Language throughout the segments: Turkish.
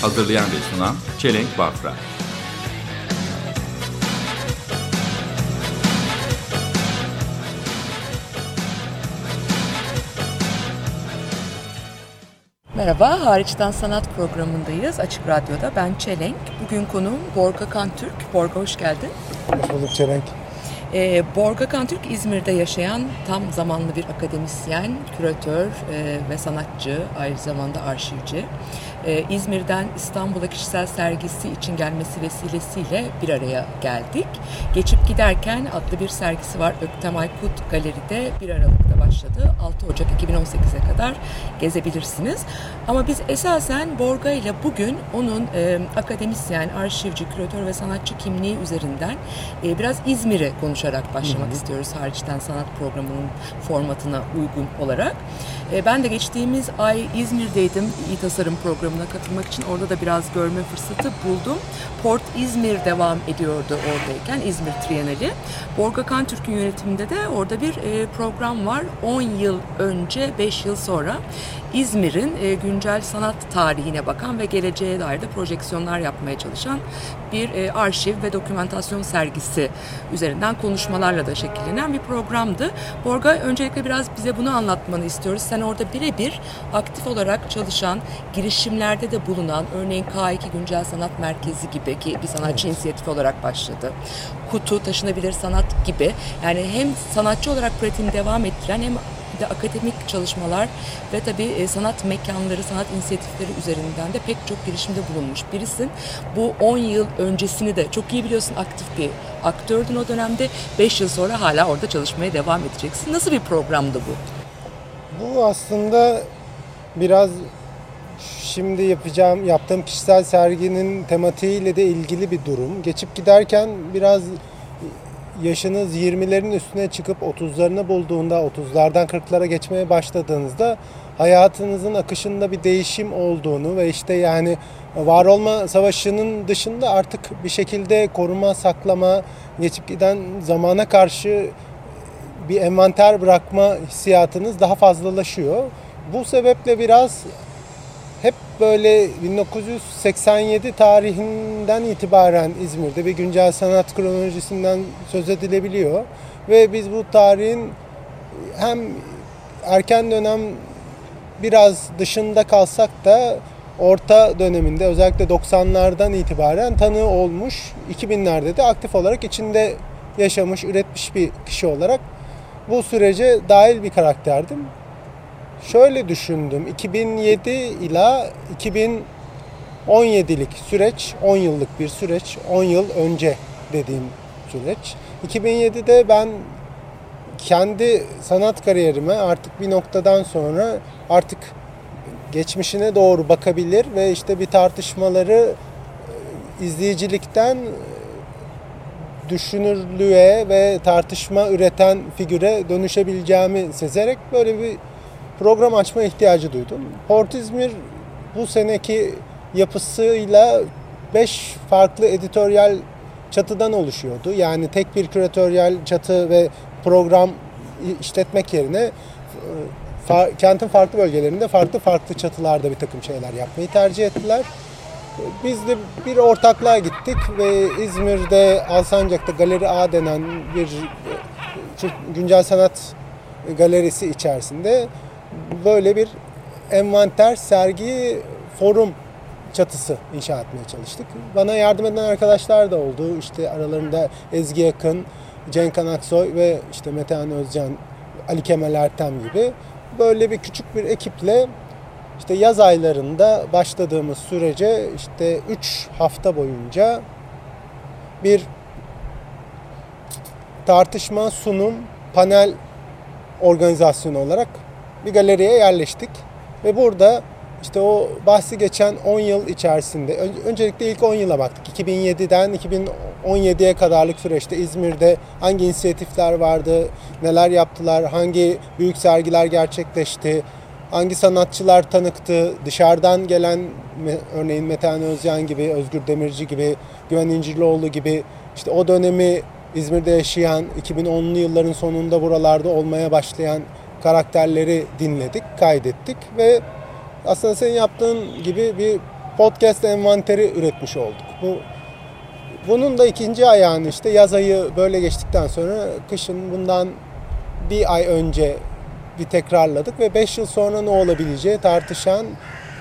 Hazırlayan ve sunan Çelenk Bafra. Merhaba, Hariçten Sanat programındayız Açık Radyo'da. Ben Çelenk. Bugün konuğum Borga Kantürk. Borga hoş geldin. Hoş bulduk Çelenk. Ee, Borga Kantürk İzmir'de yaşayan tam zamanlı bir akademisyen, küratör e, ve sanatçı, aynı zamanda arşivci. Ee, İzmir'den İstanbul'a kişisel sergisi için gelmesi vesilesiyle bir araya geldik. Geçip giderken adlı bir sergisi var Öktem Aykut Galeri'de 1 Aralık'ta başladı. 6 Ocak 2018'e kadar gezebilirsiniz. Ama biz esasen Borga ile bugün onun e, akademisyen, arşivci, küratör ve sanatçı kimliği üzerinden e, biraz İzmir'e konuşarak başlamak istiyoruz hariçten sanat programının formatına uygun olarak. E, ben de geçtiğimiz ay İzmir'deydim İyi Tasarım programına katılmak için. Orada da biraz görme fırsatı buldum. Port İzmir devam ediyordu oradayken İzmir Trienali. Borga Kantürk'ün yönetiminde de orada bir e, program var. 10 yıl önce, 5 yıl sonra İzmir'in e, güncel sanat tarihine bakan ve geleceğe dair de projeksiyonlar yapmaya çalışan bir e, arşiv ve dokümentasyon sergisi üzerinden konuşmalarla da şekillenen bir programdı. Borga öncelikle biraz bize bunu anlatmanı istiyoruz. Sen orada birebir aktif olarak çalışan, girişimlerde de bulunan, örneğin K2 Güncel Sanat Merkezi gibi ki bir sanatçı inisiyatifi olarak başladı. Kutu, taşınabilir sanat gibi. Yani hem sanatçı olarak pratiğini devam ettiren hem de akademik çalışmalar ve tabii e, sanat mekanları, sanat inisiyatifleri üzerinden de pek çok girişimde bulunmuş birisin. Bu 10 yıl öncesini de çok iyi biliyorsun aktif bir aktördün o dönemde. 5 yıl sonra hala orada çalışmaya devam edeceksin. Nasıl bir programdı bu? Bu aslında biraz şimdi yapacağım, yaptığım kişisel serginin tematiğiyle de ilgili bir durum. Geçip giderken biraz yaşınız 20'lerin üstüne çıkıp 30'larını bulduğunda, 30'lardan 40'lara geçmeye başladığınızda hayatınızın akışında bir değişim olduğunu ve işte yani var olma savaşının dışında artık bir şekilde koruma, saklama, geçip giden zamana karşı bir envanter bırakma hissiyatınız daha fazlalaşıyor. Bu sebeple biraz böyle 1987 tarihinden itibaren İzmir'de bir güncel sanat kronolojisinden söz edilebiliyor. Ve biz bu tarihin hem erken dönem biraz dışında kalsak da orta döneminde özellikle 90'lardan itibaren tanığı olmuş, 2000'lerde de aktif olarak içinde yaşamış, üretmiş bir kişi olarak bu sürece dahil bir karakterdim. Şöyle düşündüm. 2007 ila 2017'lik süreç 10 yıllık bir süreç. 10 yıl önce dediğim süreç. 2007'de ben kendi sanat kariyerime artık bir noktadan sonra artık geçmişine doğru bakabilir ve işte bir tartışmaları izleyicilikten düşünürlüğe ve tartışma üreten figüre dönüşebileceğimi sezerek böyle bir program açma ihtiyacı duydum. Port İzmir bu seneki yapısıyla 5 farklı editoryal çatıdan oluşuyordu. Yani tek bir küratöryal çatı ve program işletmek yerine fa- kentin farklı bölgelerinde farklı farklı çatılarda bir takım şeyler yapmayı tercih ettiler. Biz de bir ortaklığa gittik ve İzmir'de Alsancak'ta Galeri A denen bir güncel sanat galerisi içerisinde böyle bir envanter, sergi, forum çatısı inşa etmeye çalıştık. Bana yardım eden arkadaşlar da oldu. İşte aralarında Ezgi Yakın, Cenk Aksoy ve işte Metehan Özcan, Ali Kemal Ertem gibi böyle bir küçük bir ekiple işte yaz aylarında başladığımız sürece işte 3 hafta boyunca bir tartışma, sunum, panel organizasyonu olarak bir galeriye yerleştik. Ve burada işte o bahsi geçen 10 yıl içerisinde ön- öncelikle ilk 10 yıla baktık. 2007'den 2017'ye kadarlık süreçte İzmir'de hangi inisiyatifler vardı, neler yaptılar, hangi büyük sergiler gerçekleşti, hangi sanatçılar tanıktı, dışarıdan gelen örneğin Metehan Özyan gibi, Özgür Demirci gibi, Güven İncirlioğlu gibi işte o dönemi İzmir'de yaşayan, 2010'lu yılların sonunda buralarda olmaya başlayan karakterleri dinledik, kaydettik ve aslında senin yaptığın gibi bir podcast envanteri üretmiş olduk. Bu bunun da ikinci ayağını işte yaz ayı böyle geçtikten sonra kışın bundan bir ay önce bir tekrarladık ve 5 yıl sonra ne olabileceği tartışan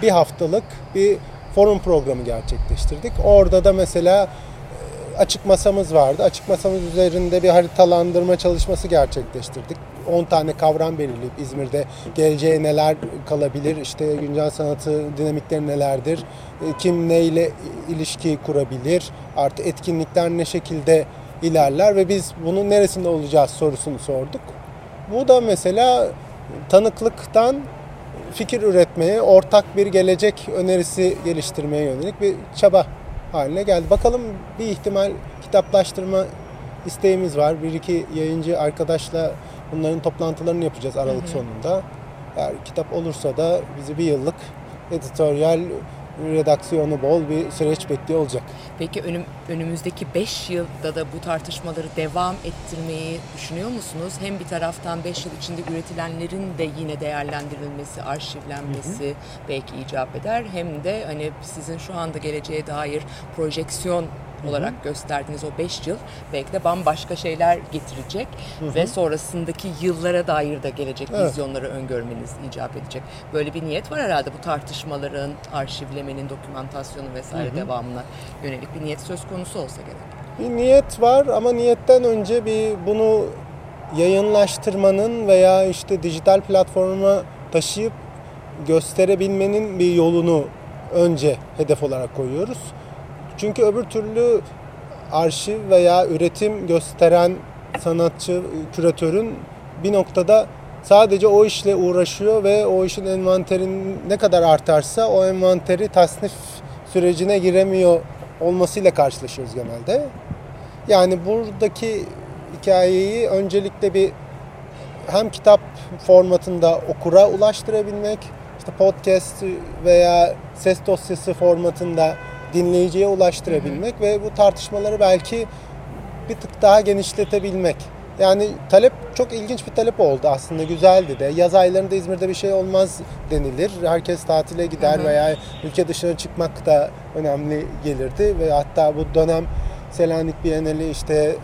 bir haftalık bir forum programı gerçekleştirdik. Orada da mesela e, açık masamız vardı. Açık masamız üzerinde bir haritalandırma çalışması gerçekleştirdik. 10 tane kavram belirleyip İzmir'de geleceğe neler kalabilir, işte güncel sanatı dinamikleri nelerdir, e, kim neyle ilişki kurabilir, artı etkinlikler ne şekilde ilerler ve biz bunun neresinde olacağız sorusunu sorduk. Bu da mesela tanıklıktan fikir üretmeye, ortak bir gelecek önerisi geliştirmeye yönelik bir çaba haline geldi. Bakalım bir ihtimal kitaplaştırma isteğimiz var. Bir iki yayıncı arkadaşla bunların toplantılarını yapacağız Aralık sonunda. Eğer kitap olursa da bizi bir yıllık editoryal redaksiyonu bol bir süreç bekliyor olacak. Peki önüm, önümüzdeki 5 yılda da bu tartışmaları devam ettirmeyi düşünüyor musunuz? Hem bir taraftan 5 yıl içinde üretilenlerin de yine değerlendirilmesi, arşivlenmesi belki icap eder. Hem de hani sizin şu anda geleceğe dair projeksiyon olarak gösterdiğiniz o 5 yıl belki de bambaşka şeyler getirecek ve sonrasındaki yıllara dair de gelecek Evet. vizyonları öngörmeniz icap edecek. Böyle bir niyet var herhalde bu tartışmaların, arşivlemenin, dokümantasyonu vesaire devamına yönelik bir niyet söz konusu olsa gerek. Bir niyet var ama niyetten önce bir bunu yayınlaştırmanın veya işte dijital platforma taşıyıp gösterebilmenin bir yolunu önce hedef olarak koyuyoruz. Çünkü öbür türlü arşiv veya üretim gösteren sanatçı, küratörün bir noktada sadece o işle uğraşıyor ve o işin envanterin ne kadar artarsa o envanteri tasnif sürecine giremiyor olmasıyla karşılaşıyoruz genelde. Yani buradaki hikayeyi öncelikle bir hem kitap formatında okura ulaştırabilmek, işte podcast veya ses dosyası formatında dinleyiciye ulaştırabilmek ve bu tartışmaları belki bir tık daha genişletebilmek. Yani talep çok ilginç bir talep oldu aslında güzeldi de. Yaz aylarında İzmir'de bir şey olmaz denilir. Herkes tatile gider veya ülke dışına çıkmak da önemli gelirdi ve hatta bu dönem Selanik Bienali işte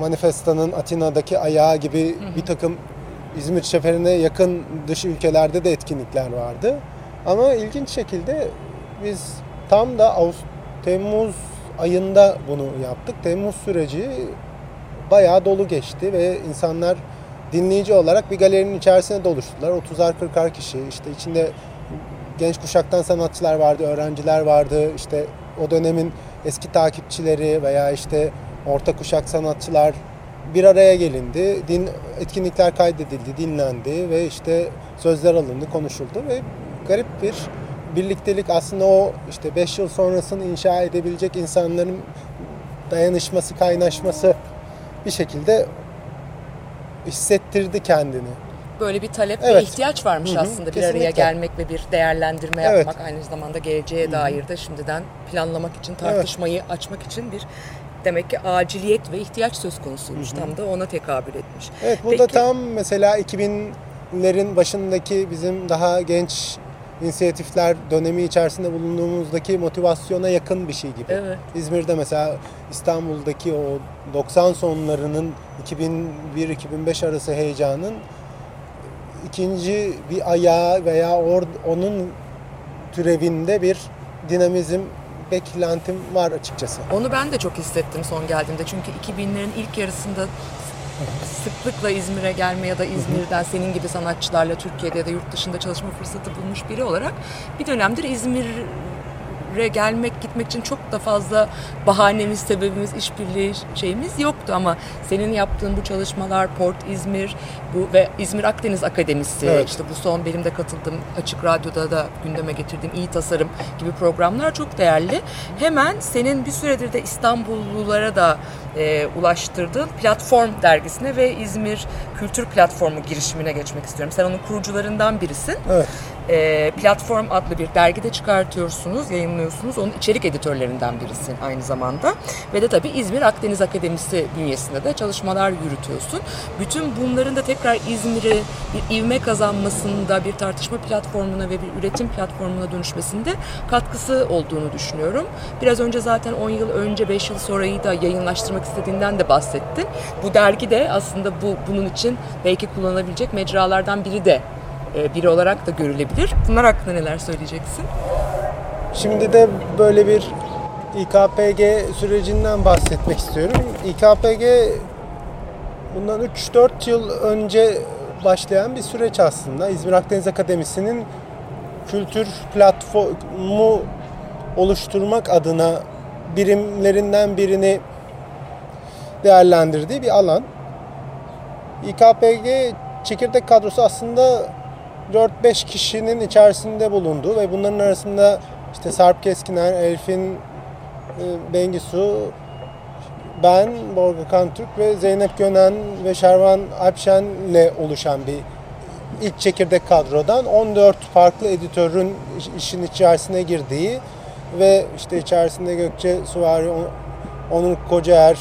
Manifesta'nın Atina'daki ayağı gibi bir takım İzmir seferine yakın dış ülkelerde de etkinlikler vardı. Ama ilginç şekilde biz tam da Temmuz ayında bunu yaptık. Temmuz süreci bayağı dolu geçti ve insanlar dinleyici olarak bir galerinin içerisine doluştular. 30'ar 40'ar kişi işte içinde genç kuşaktan sanatçılar vardı, öğrenciler vardı. işte o dönemin eski takipçileri veya işte orta kuşak sanatçılar bir araya gelindi. Din etkinlikler kaydedildi, dinlendi ve işte sözler alındı, konuşuldu ve garip bir birliktelik aslında o işte 5 yıl sonrasını inşa edebilecek insanların dayanışması, kaynaşması bir şekilde hissettirdi kendini. Böyle bir talep ve Evet. ihtiyaç varmış Hı hı, aslında bir kesinlikle. araya gelmek ve bir değerlendirme Evet. yapmak aynı zamanda geleceğe dair de şimdiden planlamak için tartışmayı açmak için bir demek ki aciliyet ve ihtiyaç söz konusuymuş tam da ona tekabül etmiş. Evet burada Peki- tam mesela 2000'lerin başındaki bizim daha genç inisiyatifler dönemi içerisinde bulunduğumuzdaki motivasyona yakın bir şey gibi. Evet. İzmir'de mesela İstanbul'daki o 90 sonlarının 2001-2005 arası heyecanın ikinci bir ayağı veya or, onun türevinde bir dinamizm beklentim var açıkçası. Onu ben de çok hissettim son geldiğimde. Çünkü 2000'lerin ilk yarısında sıklıkla İzmir'e gelme ya da İzmir'den senin gibi sanatçılarla Türkiye'de ya da yurt dışında çalışma fırsatı bulmuş biri olarak bir dönemdir İzmir İzmir'e gelmek gitmek için çok da fazla bahanemiz, sebebimiz, işbirliği şeyimiz yoktu ama senin yaptığın bu çalışmalar Port İzmir bu ve İzmir Akdeniz Akademisi Evet. işte bu son benim de katıldığım Açık Radyo'da da gündeme getirdiğim iyi tasarım gibi programlar çok değerli. Hemen senin bir süredir de İstanbullulara da e, ulaştırdığın Platform dergisine ve İzmir Kültür Platformu girişimine geçmek istiyorum. Sen onun kurucularından birisin. Evet. E, Platform adlı bir dergide çıkartıyorsunuz, yayınlıyorsunuz. Onun içerik editörlerinden birisin aynı zamanda. Ve de tabii İzmir Akdeniz Akademisi bünyesinde de çalışmalar yürütüyorsun. Bütün bunların da tekrar İzmir'e bir ivme kazanmasında, bir tartışma platformuna ve bir üretim platformuna dönüşmesinde katkısı olduğunu düşünüyorum. Biraz önce zaten 10 yıl önce, 5 yıl sonrayı da yayınlaştırmak istediğinden de bahsettin. Bu dergi de aslında bu bunun için belki kullanılabilecek mecralardan biri de e, biri olarak da görülebilir. Bunlar hakkında neler söyleyeceksin? Şimdi de böyle bir İKPG sürecinden bahsetmek istiyorum. İKPG bundan 3-4 yıl önce başlayan bir süreç aslında. İzmir Akdeniz Akademisi'nin kültür platformu oluşturmak adına birimlerinden birini değerlendirdiği bir alan. İKPG çekirdek kadrosu aslında 4-5 kişinin içerisinde bulunduğu ve bunların arasında işte Sarp Keskiner, Elfin e, Bengisu, ben, Borga Kantürk ve Zeynep Gönen ve Şervan Alpşen'le oluşan bir ilk çekirdek kadrodan 14 farklı editörün iş- işin içerisine girdiği ve işte içerisinde Gökçe Suvari, On- Onur Kocaer,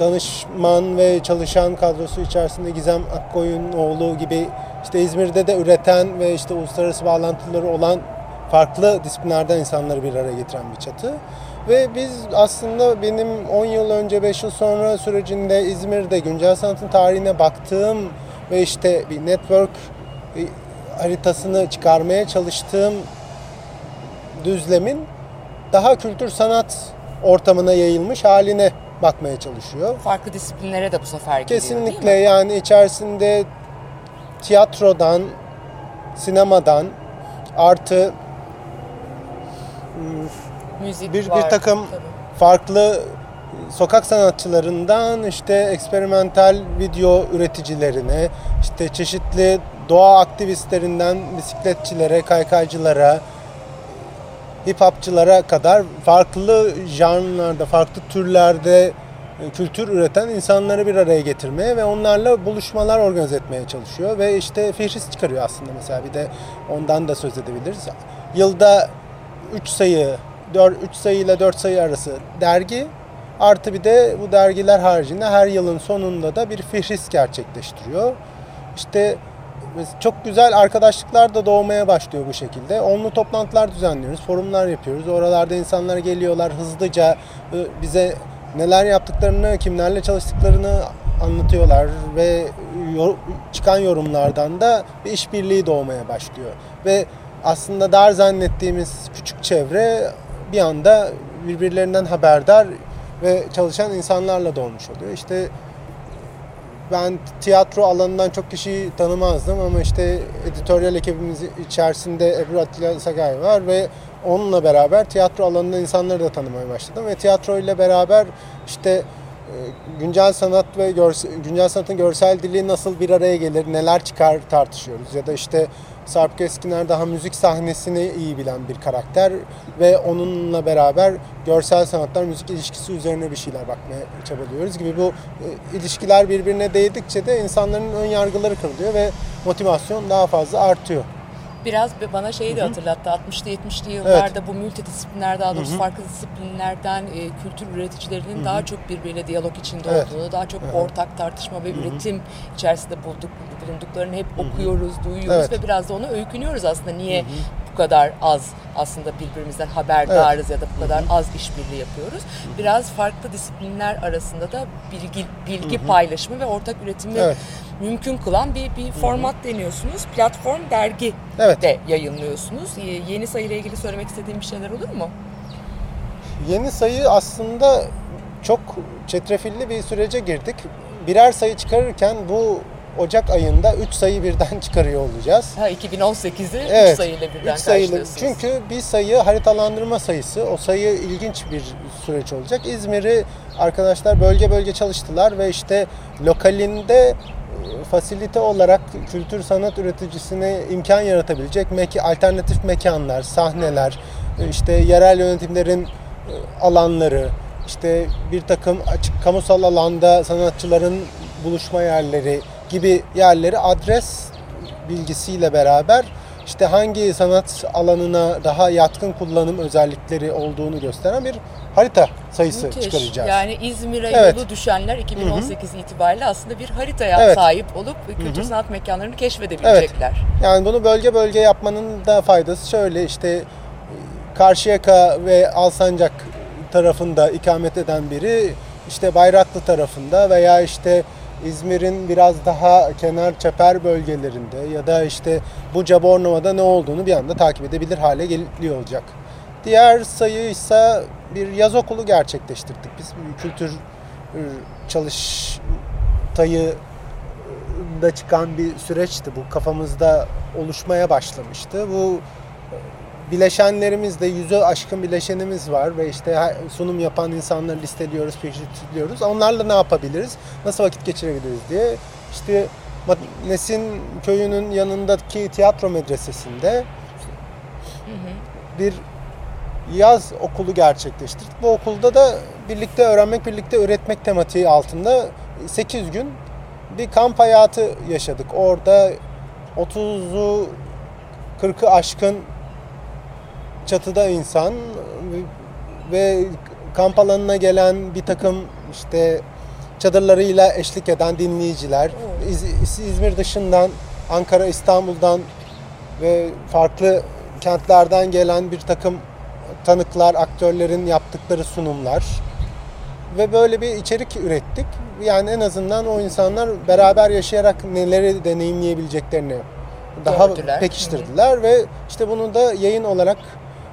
danışman ve çalışan kadrosu içerisinde Gizem Akkoyunoğlu gibi işte İzmir'de de üreten ve işte uluslararası bağlantıları olan farklı disiplinlerden insanları bir araya getiren bir çatı. Ve biz aslında benim 10 yıl önce 5 yıl sonra sürecinde İzmir'de güncel sanatın tarihine baktığım ve işte bir network e, haritasını çıkarmaya çalıştığım düzlemin daha kültür sanat ortamına yayılmış haline bakmaya çalışıyor. Farklı disiplinlere de bu sefer giriyor Kesinlikle değil mi? yani içerisinde tiyatrodan, sinemadan artı Müzik bir, var. bir takım tabii. farklı sokak sanatçılarından işte eksperimental video üreticilerine, işte çeşitli doğa aktivistlerinden bisikletçilere, kaykaycılara, hip hopçılara kadar farklı janrlarda, farklı türlerde e, kültür üreten insanları bir araya getirmeye ve onlarla buluşmalar organize etmeye çalışıyor ve işte fihris çıkarıyor aslında mesela bir de ondan da söz edebiliriz. Yılda 3 sayı 4 3 sayı ile 4 sayı arası dergi artı bir de bu dergiler haricinde her yılın sonunda da bir fihris gerçekleştiriyor. İşte çok güzel arkadaşlıklar da doğmaya başlıyor bu şekilde. Onlu toplantılar düzenliyoruz, forumlar yapıyoruz. Oralarda insanlar geliyorlar hızlıca e, bize neler yaptıklarını, kimlerle çalıştıklarını anlatıyorlar ve çıkan yorumlardan da bir işbirliği doğmaya başlıyor. Ve aslında dar zannettiğimiz küçük çevre bir anda birbirlerinden haberdar ve çalışan insanlarla dolmuş oluyor. İşte ben tiyatro alanından çok kişiyi tanımazdım ama işte editoryal ekibimiz içerisinde Ebru Atilla Sagay var ve onunla beraber tiyatro alanında insanları da tanımaya başladım. Ve tiyatro ile beraber işte güncel sanat ve görse- güncel sanatın görsel dili nasıl bir araya gelir, neler çıkar tartışıyoruz ya da işte Sarp Keskiner daha müzik sahnesini iyi bilen bir karakter ve onunla beraber görsel sanatlar müzik ilişkisi üzerine bir şeyler bakmaya çabalıyoruz gibi bu e, ilişkiler birbirine değdikçe de insanların ön yargıları kırılıyor ve motivasyon daha fazla artıyor. Biraz bir- bana şeyi de hatırlattı. 60'lı 70'li yıllarda bu multidisipliner daha doğrusu farklı disiplinlerden e, kültür üreticilerinin daha çok birbiriyle diyalog içinde Evet. olduğunu, daha çok ortak tartışma ve üretim içerisinde bulduk, bulunduklarını hep okuyoruz, duyuyoruz Evet. ve biraz da ona öykünüyoruz aslında. Niye bu kadar az aslında birbirimizden haberdarız ya da bu kadar az işbirliği yapıyoruz. Biraz farklı disiplinler arasında da bilgi bilgi paylaşımı ve ortak üretimi Evet. mümkün kılan bir, bir format deniyorsunuz. Platform dergi Evet. de yayınlıyorsunuz. Ye- Yeni sayıyla ilgili söylemek istediğim bir şeyler olur mu? Yeni sayı aslında çok çetrefilli bir sürece girdik. Birer sayı çıkarırken bu Ocak ayında 3 sayı birden çıkarıyor olacağız. Ha 2018'i 3 Evet. sayıyla birden üç karşılıyorsunuz. Çünkü bir sayı haritalandırma sayısı. O sayı ilginç bir süreç olacak. İzmir'i arkadaşlar bölge bölge çalıştılar ve işte lokalinde e, fasilite olarak kültür sanat üreticisine imkan yaratabilecek meki, alternatif mekanlar, sahneler, e, işte yerel yönetimlerin e, alanları, işte bir takım açık kamusal alanda sanatçıların buluşma yerleri gibi yerleri adres bilgisiyle beraber işte hangi sanat alanına daha yatkın kullanım özellikleri olduğunu gösteren bir harita sayısı Müthiş. çıkaracağız. Yani İzmir'e Evet. yolu düşenler 2018 itibariyle aslında bir haritaya Evet. sahip olup kültür sanat mekanlarını keşfedebilecekler. Yani bunu bölge bölge yapmanın da faydası şöyle işte e, Karşıyaka ve Alsancak tarafında ikamet eden biri işte Bayraklı tarafında veya işte İzmir'in biraz daha kenar çeper bölgelerinde ya da işte Buca Bornova'da ne olduğunu bir anda takip edebilir hale geliyor olacak. Diğer sayı ise bir yaz okulu gerçekleştirdik. Biz kültür e, çalıştayı da çıkan bir süreçti bu. Kafamızda oluşmaya başlamıştı. Bu bileşenlerimizde yüzü aşkın bileşenimiz var ve işte sunum yapan insanları listeliyoruz, peşitliyoruz. Onlarla ne yapabiliriz? Nasıl vakit geçirebiliriz diye. İşte Nesin köyünün yanındaki tiyatro medresesinde bir yaz okulu gerçekleştirdik. Bu okulda da birlikte öğrenmek, birlikte üretmek tematiği altında 8 gün bir kamp hayatı yaşadık. Orada 30'u 40'ı aşkın çatıda insan ve kamp alanına gelen bir takım işte çadırlarıyla eşlik eden dinleyiciler, İz- İzmir dışından, Ankara, İstanbul'dan ve farklı kentlerden gelen bir takım tanıklar, aktörlerin yaptıkları sunumlar ve böyle bir içerik ürettik. Yani en azından o insanlar beraber yaşayarak neleri deneyimleyebileceklerini daha Gördüler. pekiştirdiler ve işte bunu da yayın olarak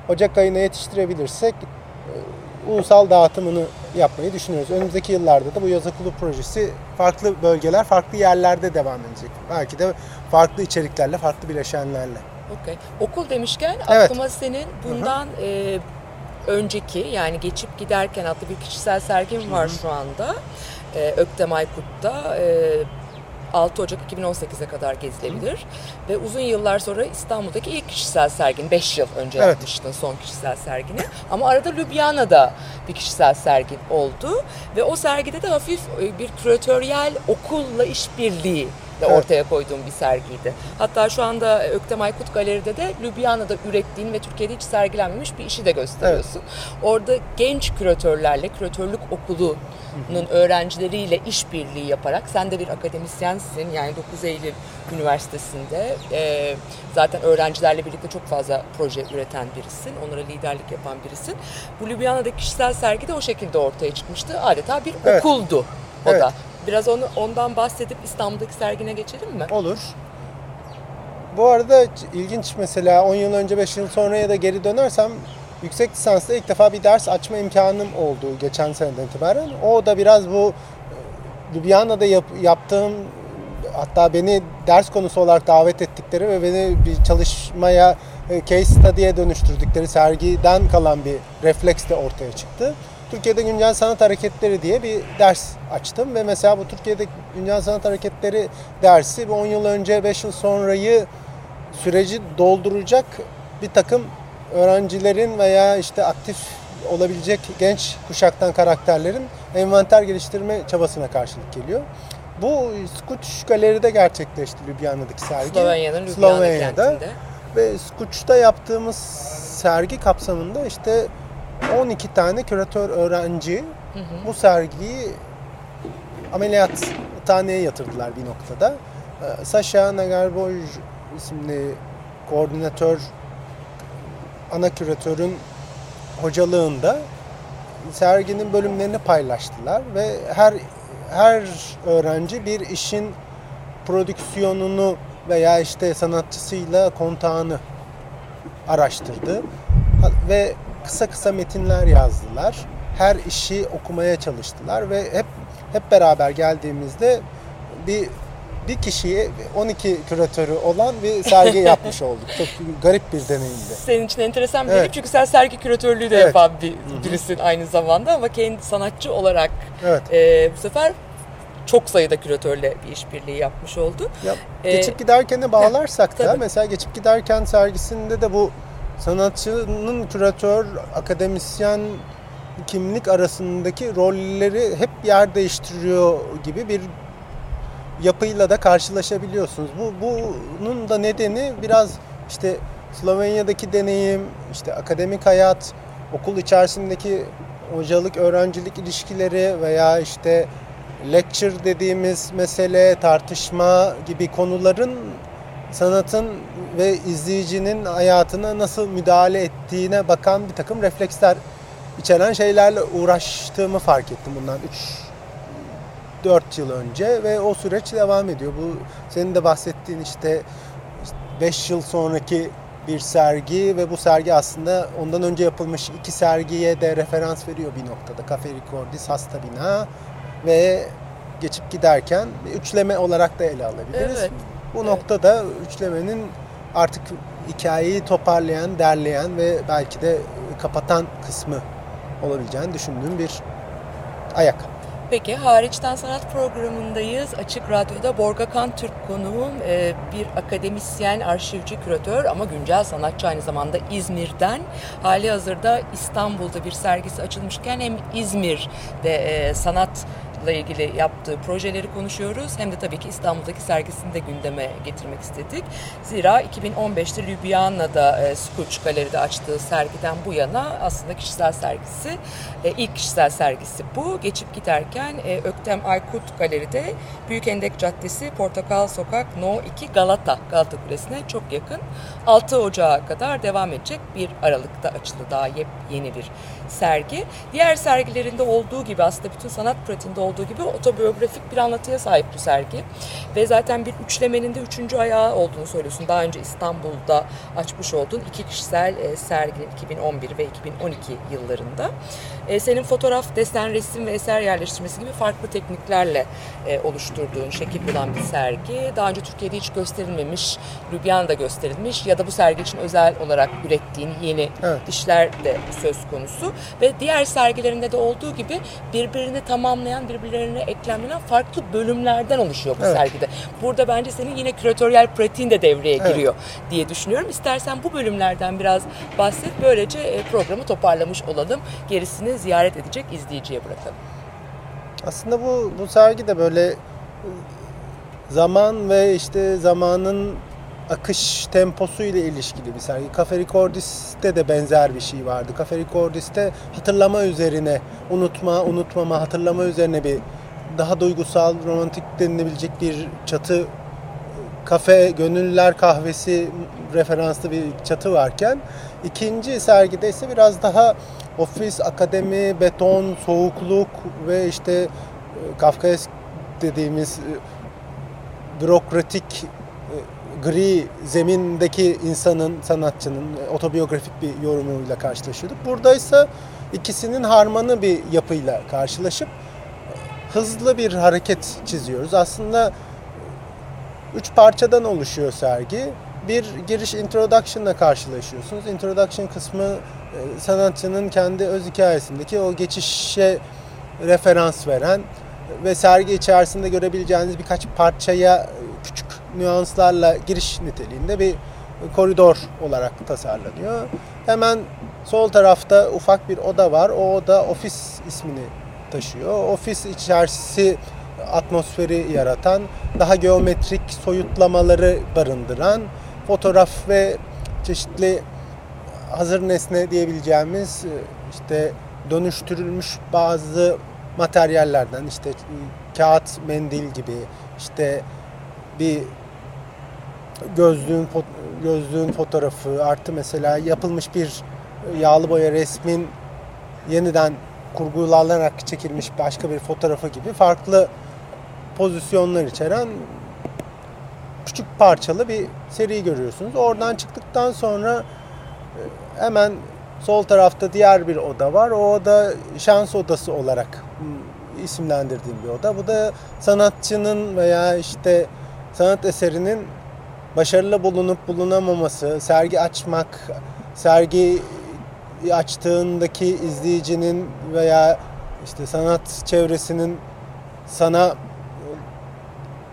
Ocak ayına yetiştirebilirsek e, ulusal dağıtımını yapmayı düşünüyoruz. Önümüzdeki yıllarda da bu yaz okulu projesi farklı bölgeler, farklı yerlerde devam edecek. Belki de farklı içeriklerle, farklı bileşenlerle. Okey. Okul demişken Evet. aklıma senin bundan e, önceki yani geçip giderken adlı bir kişisel sergin var şu anda. E, Öktem Aykut'ta. E, 6 Ocak 2018'e kadar gezilebilir. Ve uzun yıllar sonra İstanbul'daki ilk kişisel sergin, 5 yıl önce Evet. yapmıştın son kişisel sergini. Ama arada Ljubljana'da bir kişisel sergin oldu. Ve o sergide de hafif e, bir küratöryel okulla işbirliği de Evet. ortaya koyduğum bir sergiydi. Hatta şu anda Öktem Aykut Galeri'de de Ljubljana'da ürettiğin ve Türkiye'de hiç sergilenmemiş bir işi de gösteriyorsun. Orada genç küratörlerle, küratörlük okulunun öğrencileriyle işbirliği yaparak, sen de bir akademisyensin yani 9 Eylül Üniversitesi'nde e, zaten öğrencilerle birlikte çok fazla proje üreten birisin, onlara liderlik yapan birisin. Bu Ljubljana'daki kişisel sergi de o şekilde ortaya çıkmıştı. Adeta bir Evet. okuldu o Evet. da. Biraz onu ondan bahsedip İstanbul'daki sergine geçelim mi? Olur. Bu arada ilginç mesela 10 yıl önce 5 yıl sonraya da geri dönersem yüksek lisansta ilk defa bir ders açma imkanım oldu geçen seneden itibaren. O da biraz bu e, Ljubljana'da yap- yaptığım hatta beni ders konusu olarak davet ettikleri ve beni bir çalışmaya e, case study'ye dönüştürdükleri sergiden kalan bir refleks de ortaya çıktı. Türkiye'de Güncel Sanat Hareketleri diye bir ders açtım ve mesela bu Türkiye'de Güncel Sanat Hareketleri dersi bu 10 yıl önce 5 yıl sonrayı süreci dolduracak bir takım öğrencilerin veya işte aktif olabilecek genç kuşaktan karakterlerin envanter geliştirme çabasına karşılık geliyor. Bu Skuç Galeri'de gerçekleşti Ljubljana'daki sergi. Slovenya'nın Ljubljana Slovenya'da. kentinde. Ve Skuç'ta yaptığımız sergi kapsamında işte 12 tane küratör öğrenci bu sergiyi ameliyathaneye yatırdılar bir noktada. Ee, Sasha Nagarboy isimli koordinatör ana küratörün hocalığında serginin bölümlerini paylaştılar ve her her öğrenci bir işin prodüksiyonunu veya işte sanatçısıyla kontağını araştırdı ve kısa kısa metinler yazdılar. Her işi okumaya çalıştılar ve hep hep beraber geldiğimizde bir bir kişiye 12 küratörü olan bir sergi yapmış olduk. Çok garip bir deneyimdi. Senin için enteresan bir Evet. deneyim çünkü sen sergi küratörlüğü de Evet. yapan bir, birisin aynı zamanda ama kendi sanatçı olarak Evet. e, bu sefer çok sayıda küratörle bir işbirliği yapmış oldu. Ya, Ee, geçip giderken de bağlarsak da tabii. mesela geçip giderken sergisinde de bu sanatçının küratör, akademisyen kimlik arasındaki rolleri hep yer değiştiriyor gibi bir yapıyla da karşılaşabiliyorsunuz. Bu bunun da nedeni biraz işte Slovenya'daki deneyim, işte akademik hayat, okul içerisindeki hocalık öğrencilik ilişkileri veya işte lecture dediğimiz mesele, tartışma gibi konuların sanatın ve izleyicinin hayatına nasıl müdahale ettiğine bakan bir takım refleksler içeren şeylerle uğraştığımı fark ettim bundan 3 4 yıl önce ve o süreç devam ediyor. Bu senin de bahsettiğin işte 5 yıl sonraki bir sergi ve bu sergi aslında ondan önce yapılmış iki sergiye de referans veriyor bir noktada. Cafe Ricordis, Hasta Bina ve geçip giderken üçleme olarak da ele alabiliriz. Evet. Bu noktada üçlemenin artık hikayeyi toparlayan, derleyen ve belki de kapatan kısmı olabileceğini düşündüğüm bir ayak. Peki hariçten sanat programındayız. Açık Radyo'da Borga Kan Türk konuğum e, bir akademisyen, arşivci, küratör ama güncel sanatçı aynı zamanda İzmir'den. Hali hazırda İstanbul'da bir sergisi açılmışken hem İzmir'de e, sanatla ilgili yaptığı projeleri konuşuyoruz. Hem de tabii ki İstanbul'daki sergisini de gündeme getirmek istedik. Zira 2015'te Ljubljana'da e, Skuç Galeri'de açtığı sergiden bu yana aslında kişisel sergisi, e, ilk kişisel sergisi bu. Geçip giderken e, Öktem Aykut Galeri'de Büyükendek Caddesi, Portakal Sokak No 2 Galata, Galata Kulesi'ne çok yakın. 6 Ocağı kadar devam edecek bir Aralık'ta açıldı daha yepyeni bir sergi. Diğer sergilerinde olduğu gibi aslında bütün sanat pratiğinde olduğu gibi otobiyografik bir anlatıya sahip bu sergi. Ve zaten bir üçlemenin de üçüncü ayağı olduğunu söylüyorsun. Daha önce İstanbul'da açmış olduğun iki kişisel e, serginin 2011 ve 2012 yıllarında. E, senin fotoğraf, desen, resim ve eser yerleştirmesi gibi farklı tekniklerle e, oluşturduğun, şekil bulan bir sergi. Daha önce Türkiye'de hiç gösterilmemiş, Ljubljana'da gösterilmiş ya da bu sergi için özel olarak ürettiğin yeni Evet. işler de söz konusu. Ve diğer sergilerinde de olduğu gibi birbirini tamamlayan, birbirlerine eklemlenen farklı bölümlerden oluşuyor bu Evet. sergide. Burada bence senin yine küratöryel pratiğin de devreye Evet. giriyor diye düşünüyorum. İstersen bu bölümlerden biraz bahset. Böylece e, programı toparlamış olalım. Gerisini ziyaret edecek izleyiciye bırakalım. Aslında bu bu sergi de böyle zaman ve işte zamanın akış temposu ile ilişkili bir sergi. Cafe Recordis'te de benzer bir şey vardı. Cafe Recordis'te hatırlama üzerine, unutma, unutmama, hatırlama üzerine bir daha duygusal, romantik denilebilecek bir çatı kafe, gönüllüler kahvesi referanslı bir çatı varken ikinci sergide ise biraz daha ofis, akademi, beton, soğukluk ve işte e, Kafkaesk dediğimiz e, bürokratik gri zemindeki insanın, sanatçının e, otobiyografik bir yorumuyla karşılaşıyorduk. Buradaysa ikisinin harmanı bir yapıyla karşılaşıp e, hızlı bir hareket çiziyoruz. Aslında üç parçadan oluşuyor sergi. Bir giriş introduction'la karşılaşıyorsunuz. Introduction kısmı e, sanatçının kendi öz hikayesindeki o geçişe referans veren ve sergi içerisinde görebileceğiniz birkaç parçaya e, nüanslarla giriş niteliğinde bir koridor olarak tasarlanıyor. Hemen sol tarafta ufak bir oda var. O oda ofis ismini taşıyor. Ofis içerisi atmosferi yaratan, daha geometrik soyutlamaları barındıran, fotoğraf ve çeşitli hazır nesne diyebileceğimiz e, işte dönüştürülmüş bazı materyallerden işte kağıt mendil gibi işte bir gözlüğün gözlüğün fotoğrafı artı mesela yapılmış bir yağlı boya resmin yeniden kurgulanarak çekilmiş başka bir fotoğrafı gibi farklı pozisyonlar içeren küçük parçalı bir seri görüyorsunuz. Oradan çıktıktan sonra e, hemen sol tarafta diğer bir oda var. O oda şans odası olarak isimlendirdiğim bir oda. Bu da sanatçının veya işte sanat eserinin başarılı bulunup bulunamaması, sergi açmak, sergi açtığındaki izleyicinin veya işte sanat çevresinin sana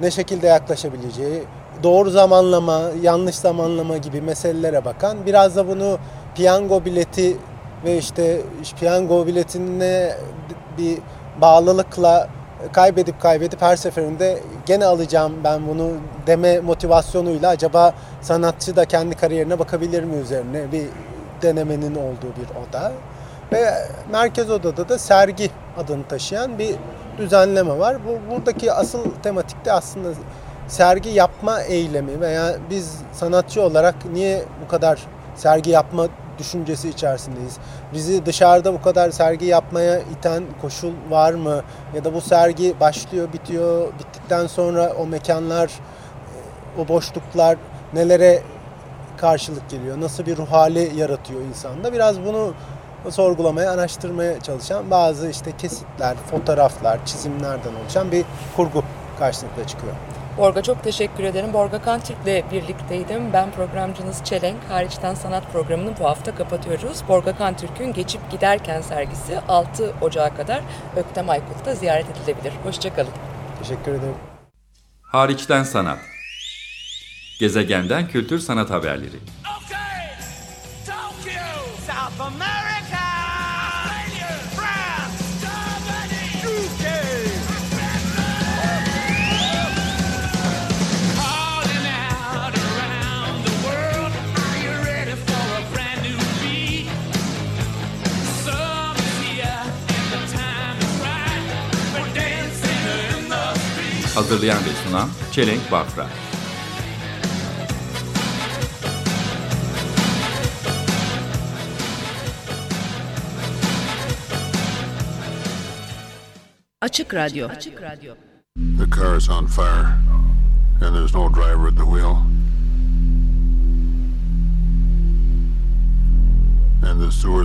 ne şekilde yaklaşabileceği, doğru zamanlama, yanlış zamanlama gibi meselelere bakan, biraz da bunu piyango bileti ve işte piyango biletine bir bağlılıkla kaybedip kaybedip her seferinde gene alacağım ben bunu deme motivasyonuyla acaba sanatçı da kendi kariyerine bakabilir mi üzerine bir denemenin olduğu bir oda. Ve merkez odada da sergi adını taşıyan bir düzenleme var. Bu buradaki asıl tematik de aslında sergi yapma eylemi veya biz sanatçı olarak niye bu kadar sergi yapma düşüncesi içerisindeyiz? Bizi dışarıda bu kadar sergi yapmaya iten koşul var mı? Ya da bu sergi başlıyor, bitiyor, bittikten sonra o mekanlar, o boşluklar nelere karşılık geliyor? Nasıl bir ruh hali yaratıyor insanda? Biraz bunu sorgulamaya, araştırmaya çalışan bazı işte kesitler, fotoğraflar, çizimlerden oluşan bir kurgu karşılıkla çıkıyor. Borga çok teşekkür ederim. Borga Kantürk'le birlikteydim. Ben programcınız Çelenk. Hariçten Sanat programını bu hafta kapatıyoruz. Borga Kantürk'ün Geçip Giderken sergisi 6 Ocağı kadar Öktem Aykut'ta ziyaret edilebilir. Hoşçakalın. Teşekkür ederim. Hariçten sanat. Gezegenden kültür sanat haberleri. Okay, Tokyo, South America, Hazırlayan ve sunan Çelenk Bafra. Açık Radyo. Açık Radyo. The car is on fire, and there's no driver at the wheel.